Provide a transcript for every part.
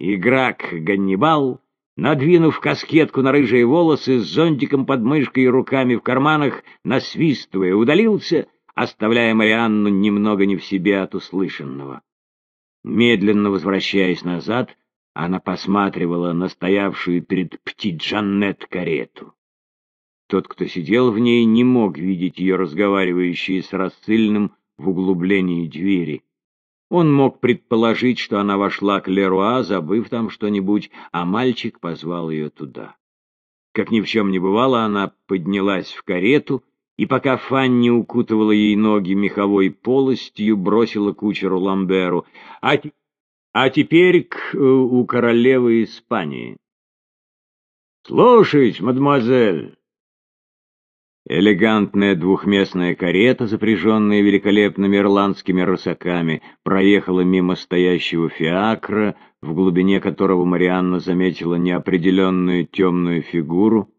Игрок Ганнибал, надвинув каскетку на рыжие волосы, с зонтиком под мышкой и руками в карманах, насвистывая, удалился, оставляя Марианну немного не в себе от услышанного. Медленно возвращаясь назад, она посматривала на стоявшую перед Птиджанет карету. Тот, кто сидел в ней, не мог видеть ее разговаривающей с рассыльным в углублении двери. Он мог предположить, что она вошла к Леруа, забыв там что-нибудь, а мальчик позвал ее туда. Как ни в чем не бывало, она поднялась в карету, и пока Фанни укутывала ей ноги меховой полостью, бросила кучеру Ламберу. А, а теперь к э, у королевы Испании. «Слушаюсь, мадемуазель!» Элегантная двухместная карета, запряженная великолепными ирландскими рысаками, проехала мимо стоящего фиакра, в глубине которого Марианна заметила неопределенную темную фигуру,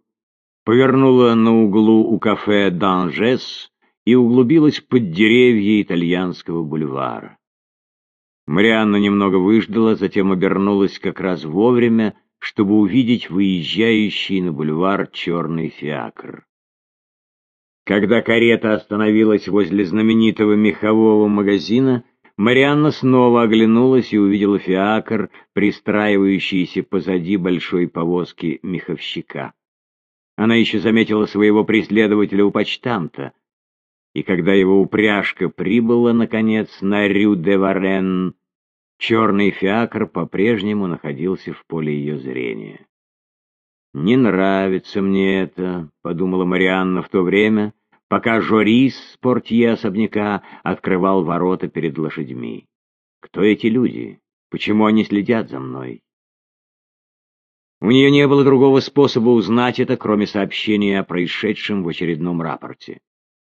повернула на углу у кафе «Данжес» и углубилась под деревья итальянского бульвара. Марианна немного выждала, затем обернулась как раз вовремя, чтобы увидеть выезжающий на бульвар черный фиакр. Когда карета остановилась возле знаменитого мехового магазина, Марианна снова оглянулась и увидела фиакр, пристраивающийся позади большой повозки меховщика. Она еще заметила своего преследователя у почтамта, и когда его упряжка прибыла, наконец, на Рю-де-Варен, черный фиакр по-прежнему находился в поле ее зрения. «Не нравится мне это», — подумала Марианна в то время, пока Жорис, портье особняка, открывал ворота перед лошадьми. Кто эти люди? Почему они следят за мной? У нее не было другого способа узнать это, кроме сообщения о происшедшем в очередном рапорте.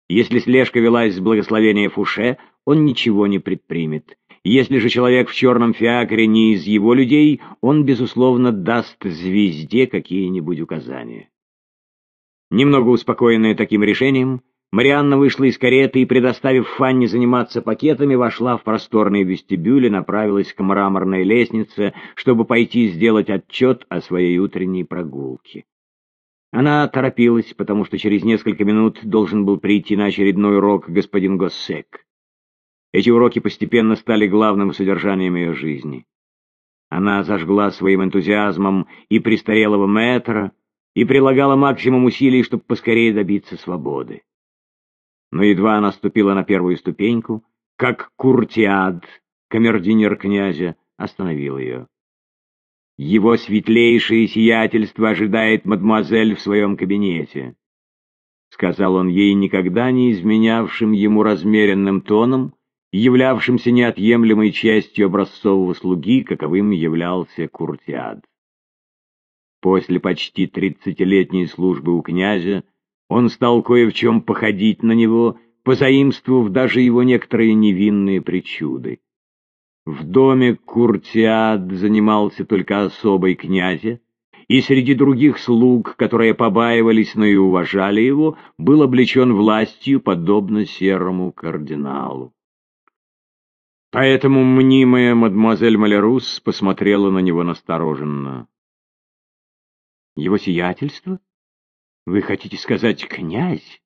Если слежка велась с благословения Фуше, он ничего не предпримет. Если же человек в черном фиакре не из его людей, он, безусловно, даст звезде какие-нибудь указания. Немного успокоенная таким решением, Марианна вышла из кареты и, предоставив Фанни заниматься пакетами, вошла в просторный вестибюль и направилась к мраморной лестнице, чтобы пойти сделать отчет о своей утренней прогулке. Она торопилась, потому что через несколько минут должен был прийти на очередной урок господин Госсек. Эти уроки постепенно стали главным содержанием ее жизни. Она зажгла своим энтузиазмом и престарелого мэтра, и прилагала максимум усилий, чтобы поскорее добиться свободы. Но едва она ступила на первую ступеньку, как Куртиад, камердинер князя, остановил ее. «Его светлейшее сиятельство ожидает мадемуазель в своем кабинете», — сказал он ей никогда не изменявшим ему размеренным тоном, являвшимся неотъемлемой частью образцового слуги, каковым являлся Куртиад. После почти тридцатилетней службы у князя он стал кое в чем походить на него, позаимствовав даже его некоторые невинные причуды. В доме Куртиад занимался только особой князя, и среди других слуг, которые побаивались, но и уважали его, был облечен властью, подобно серому кардиналу. Поэтому мнимая мадемуазель Малерус посмотрела на него настороженно. Его сиятельство? Вы хотите сказать князь?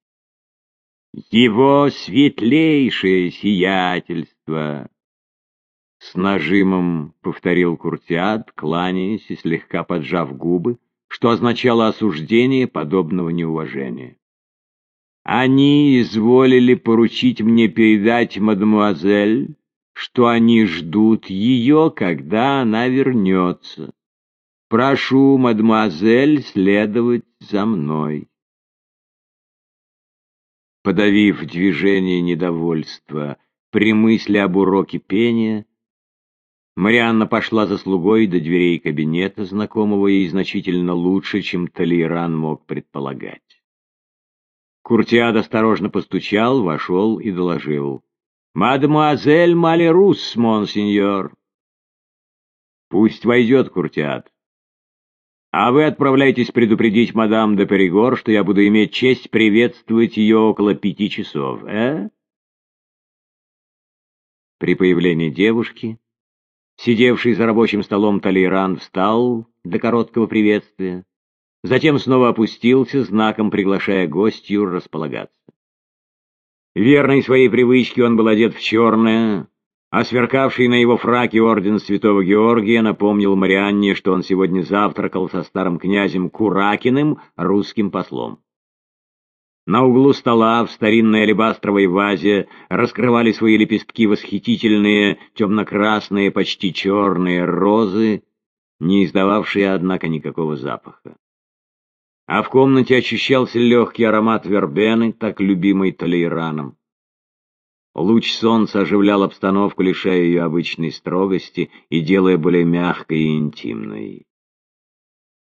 Его светлейшее сиятельство! С нажимом повторил Куртиад, кланяясь и слегка поджав губы, что означало осуждение подобного неуважения. Они изволили поручить мне передать мадемуазель, что они ждут ее, когда она вернется. Прошу, мадемуазель, следовать за мной. Подавив движение недовольства при мысли об уроке пения, Марианна пошла за слугой до дверей кабинета, знакомого ей значительно лучше, чем Толейран мог предполагать. Куртиад осторожно постучал, вошел и доложил. «Мадемуазель Малерус, монсеньор!» «Пусть войдет, Куртиад!» А вы отправляйтесь предупредить мадам де Перегор, что я буду иметь честь приветствовать ее около пяти часов, э? При появлении девушки Сидевший за рабочим столом Толейран встал для короткого приветствия, затем снова опустился, знаком приглашая гостью располагаться. Верный своей привычке он был одет в черное, а сверкавший на его фраке орден святого Георгия напомнил Марианне, что он сегодня завтракал со старым князем Куракиным, русским послом. На углу стола в старинной алебастровой вазе раскрывали свои лепестки восхитительные темно-красные, почти черные розы, не издававшие, однако, никакого запаха. А в комнате ощущался легкий аромат вербены, так любимый Толейраном. Луч солнца оживлял обстановку, лишая ее обычной строгости и делая более мягкой и интимной.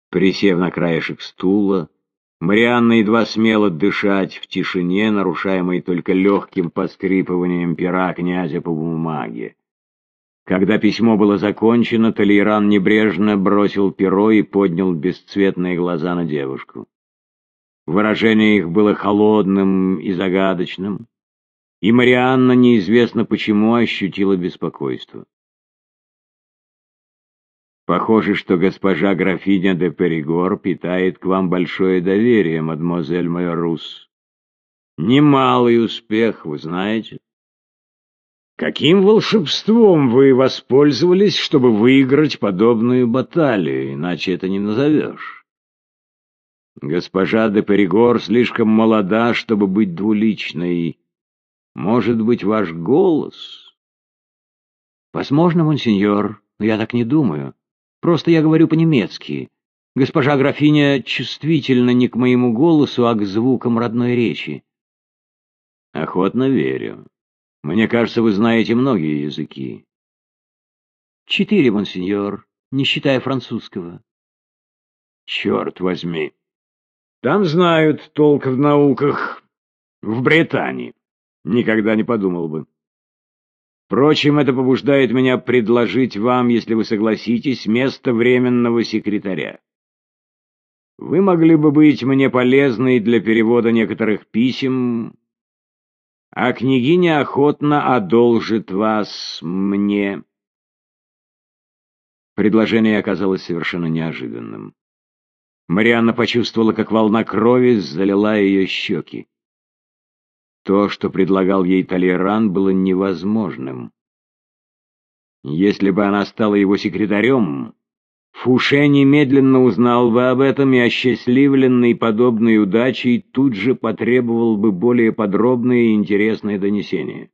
Присев на краешек стула, Марианна едва смела дышать в тишине, нарушаемой только легким поскрипыванием пера князя по бумаге. Когда письмо было закончено, Толейран небрежно бросил перо и поднял бесцветные глаза на девушку. Выражение их было холодным и загадочным, и Марианна неизвестно почему ощутила беспокойство. Похоже, что госпожа графиня де Перегор питает к вам большое доверие, мадемуазель Майорус. Немалый успех, вы знаете. Каким волшебством вы воспользовались, чтобы выиграть подобную баталию, иначе это не назовешь? Госпожа де Перегор слишком молода, чтобы быть двуличной. Может быть, ваш голос? Возможно, монсеньор, но я так не думаю. Просто я говорю по-немецки. Госпожа графиня чувствительна не к моему голосу, а к звукам родной речи. Охотно верю. Мне кажется, вы знаете многие языки. Четыре, монсеньор, не считая французского. Черт возьми. Там знают толк в науках. В Британии. Никогда не подумал бы. Впрочем, это побуждает меня предложить вам, если вы согласитесь, место временного секретаря. Вы могли бы быть мне полезны для перевода некоторых писем, а княгиня охотно одолжит вас мне. Предложение оказалось совершенно неожиданным. Марианна почувствовала, как волна крови залила ее щеки. То, что предлагал ей Толеран, было невозможным. Если бы она стала его секретарем, Фуше немедленно узнал бы об этом и, осчастливленный подобной удачей, тут же потребовал бы более подробное и интересное донесение.